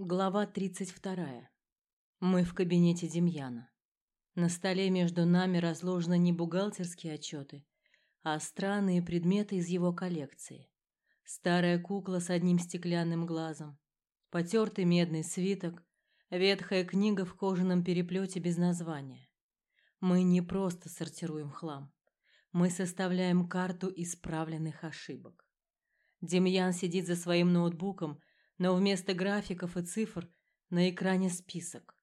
Глава 32. Мы в кабинете Демьяна. На столе между нами разложены не бухгалтерские отчеты, а странные предметы из его коллекции. Старая кукла с одним стеклянным глазом, потертый медный свиток, ветхая книга в кожаном переплете без названия. Мы не просто сортируем хлам. Мы составляем карту исправленных ошибок. Демьян сидит за своим ноутбуком но вместо графиков и цифр на экране список.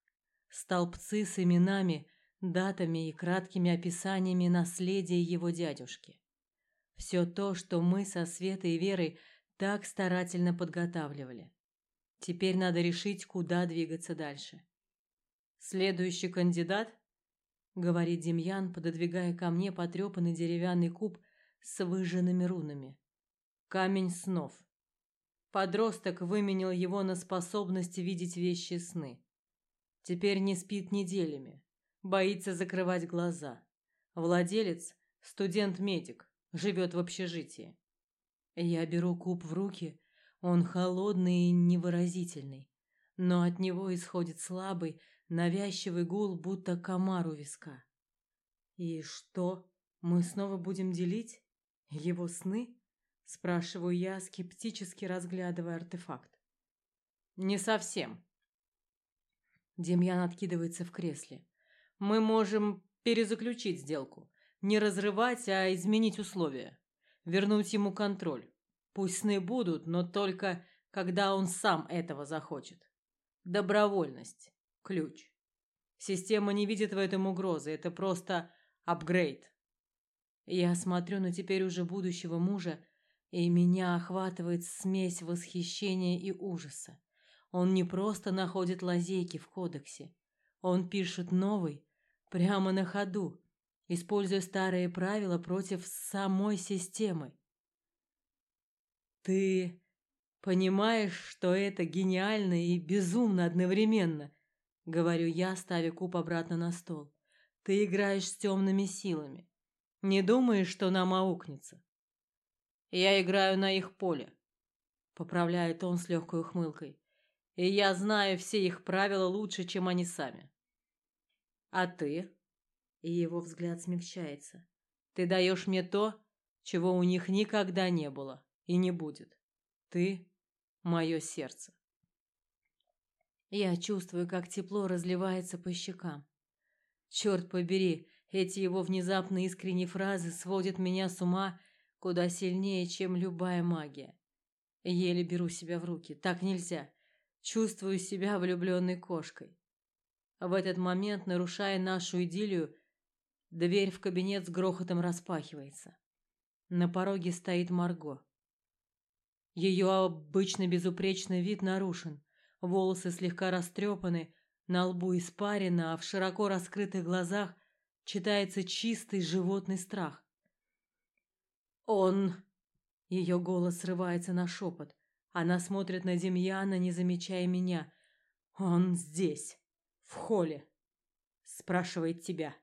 Столбцы с именами, датами и краткими описаниями наследия его дядюшки. Все то, что мы со Светой и Верой так старательно подготавливали. Теперь надо решить, куда двигаться дальше. Следующий кандидат, говорит Демьян, пододвигая ко мне потрепанный деревянный куб с выжженными рунами. Камень снов. Подросток выменил его на способность видеть вещи сны. Теперь не спит неделями, боится закрывать глаза. Владелец студент-медик, живет в общежитии. Я беру куб в руки, он холодный и невыразительный, но от него исходит слабый, навязчивый гул, будто комар у виска. И что? Мы снова будем делить его сны? Спрашиваю я, скептически разглядывая артефакт. Не совсем. Демьян откидывается в кресле. Мы можем перезаключить сделку, не разрывать, а изменить условия, вернуть ему контроль. Пусть сны будут, но только когда он сам этого захочет. Добровольность ключ. Система не видит в этом угрозы, это просто апгрейд. Я смотрю на теперь уже будущего мужа и меня охватывает смесь восхищения и ужаса. Он не просто находит лазейки в кодексе, он пишет новый прямо на ходу, используя старые правила против самой системы. Ты понимаешь, что это гениально и безумно одновременно, говорю я, ставя куб обратно на стол. Ты играешь с темными силами. Не думаешь, что нам аукнется? Я играю на их поле, поправляет он с легкой ухмылкой. И я знаю все их правила лучше, чем они сами. А ты? И его взгляд смягчается. Ты даешь мне то, чего у них никогда не было и не будет. Ты мое сердце. Я чувствую, как тепло разливается по щекам. Черт побери, эти его внезапные искренние фразы сводят меня с ума куда сильнее, чем любая магия. Еле беру себя в руки. Так нельзя. Чувствую себя влюбленной кошкой. В этот момент, нарушая нашу идиллию, дверь в кабинет с грохотом распахивается. На пороге стоит Марго. Ее обычно безупречный вид нарушен. Волосы слегка растрепаны, на лбу испарина, а в широко раскрытых глазах читается чистый животный страх. Он Ее голос срывается на шепот. Она смотрит на Демьяна, не замечая меня. Он здесь, в холле. Спрашивает тебя.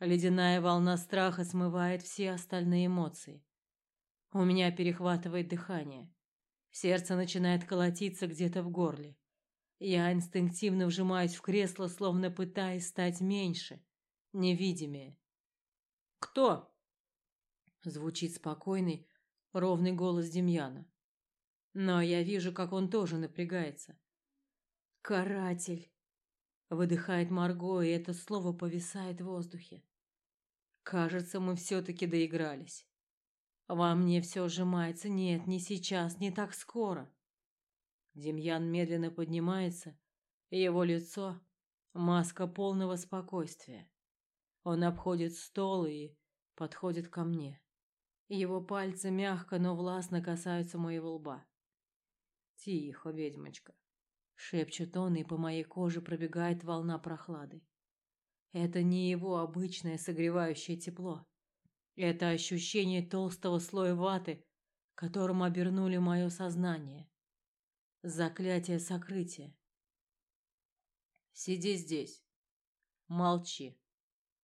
Ледяная волна страха смывает все остальные эмоции. У меня перехватывает дыхание. Сердце начинает колотиться где-то в горле. Я инстинктивно вжимаюсь в кресло, словно пытаясь стать меньше, невидимее. Кто? Звучит спокойный, ровный голос Демьяна. Но я вижу, как он тоже напрягается. Каратель, выдыхает Марго, и это слово повисает в воздухе. Кажется, мы все таки доигрались. Во мне все сжимается. Нет, не сейчас, не так скоро. Демьян медленно поднимается, его лицо маска полного спокойствия. Он обходит стол и подходит ко мне. Его пальцы мягко, но властно касаются моего лба. Тихо, ведьмочка, шепчет он, и по моей коже пробегает волна прохлады. Это не его обычное согревающее тепло. Это ощущение толстого слоя ваты, которым обернули мое сознание. Заклятие сокрытия. Сиди здесь. Молчи.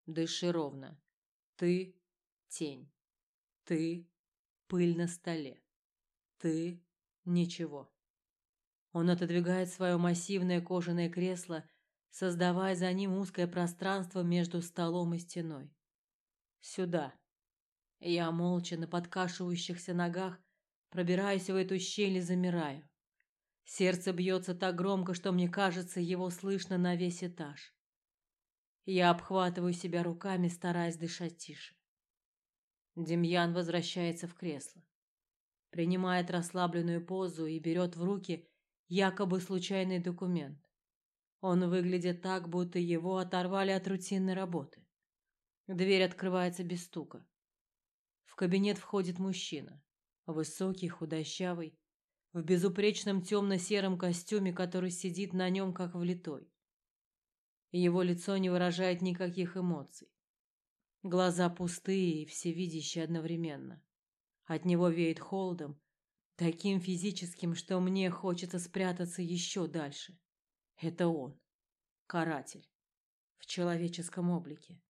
Дыши ровно. Ты тень. Ты пыль на столе. Ты ничего. Он отодвигает свое массивное кожаное кресло, создавая за ним узкое пространство между столом и стеной. Сюда. Я молча на подкашивающихся ногах пробираюсь в эту щель и замираю. Сердце бьется так громко, что мне кажется, его слышно на весь этаж. Я обхватываю себя руками, стараясь дышать тише. Демьян возвращается в кресло, принимает расслабленную позу и берет в руки якобы случайный документ. Он выглядит так, будто его оторвали от рутинной работы. Дверь открывается без стука. В кабинет входит мужчина, высокий, худощавый, в безупречном темно-сером костюме, который сидит на нем как влитой. Его лицо не выражает никаких эмоций. Глаза пустые и всевидящие одновременно. От него веет холодом, таким физическим, что мне хочется спрятаться еще дальше. Это он, каратель, в человеческом облике.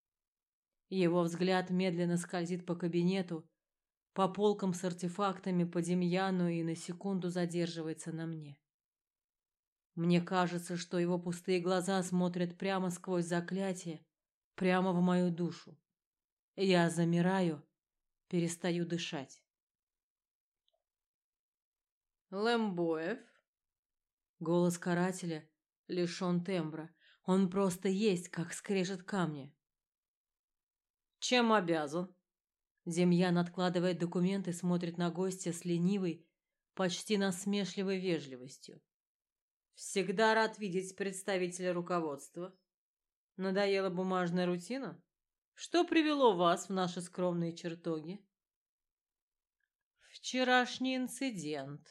Его взгляд медленно скользит по кабинету, по полкам с артефактами по Демьяну и на секунду задерживается на мне. Мне кажется, что его пустые глаза смотрят прямо сквозь заклятие, прямо в мою душу. Я замираю, перестаю дышать. Лэмбоев. Голос карателя лишен тембра. Он просто есть, как скрежет камня. Чем обязан? Демьян откладывает документы, смотрит на гостя с ленивой, почти насмешливой вежливостью. Всегда рад видеть представителя руководства. Надоела бумажная рутина? Что привело вас в наши скромные чертоги? Вчерашний инцидент.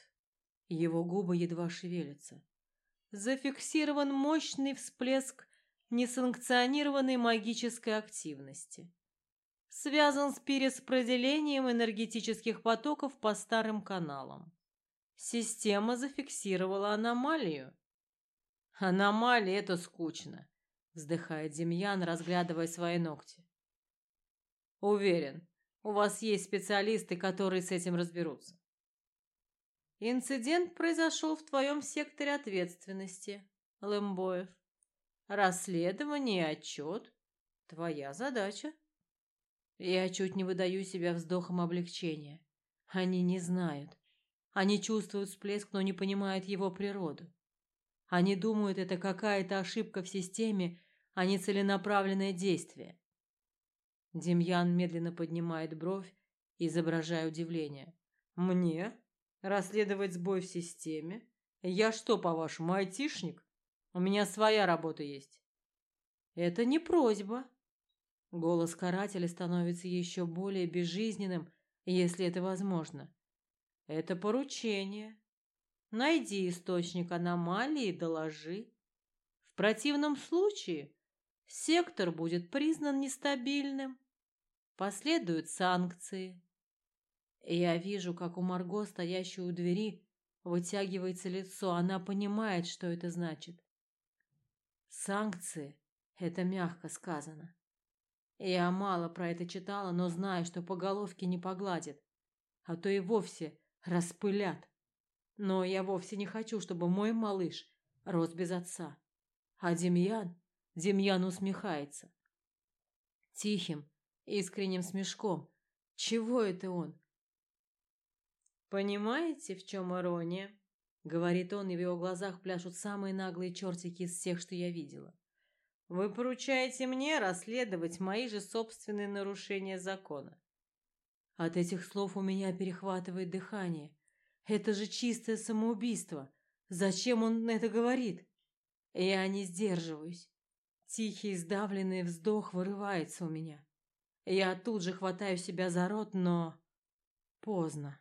Его губы едва шевелятся. Зафиксирован мощный всплеск несанкционированной магической активности связан с перераспределением энергетических потоков по старым каналам. Система зафиксировала аномалию. Аномалия это скучно, вздыхает Демьян, разглядывая свои ногти. Уверен, у вас есть специалисты, которые с этим разберутся. Инцидент произошел в твоем секторе ответственности, Лэмбоев. Расследование и отчет – твоя задача. Я чуть не выдаю себя вздохом облегчения. Они не знают. Они чувствуют всплеск, но не понимают его природу. Они думают, это какая-то ошибка в системе, а не целенаправленное действие. Демьян медленно поднимает бровь, изображая удивление. Мне расследовать сбой в системе? Я что, по-вашему, айтишник? У меня своя работа есть. Это не просьба, Голос карателя становится еще более безжизненным, если это возможно. Это поручение. Найди источник аномалии и доложи. В противном случае сектор будет признан нестабильным. Последуют санкции. Я вижу, как у Марго, стоящей у двери, вытягивается лицо. Она понимает, что это значит. Санкции – это мягко сказано. Я мало про это читала, но знаю, что по головке не погладят, а то и вовсе распылят. Но я вовсе не хочу, чтобы мой малыш рос без отца. А Демьян, Демьян усмехается. Тихим, искренним смешком. Чего это он? Понимаете, в чем ирония? Говорит он, и в его глазах пляшут самые наглые чертики из всех, что я видела. Вы поручаете мне расследовать мои же собственные нарушения закона. От этих слов у меня перехватывает дыхание. Это же чистое самоубийство. Зачем он это говорит? Я не сдерживаюсь. Тихий сдавленный вздох вырывается у меня. Я тут же хватаю себя за рот, но поздно.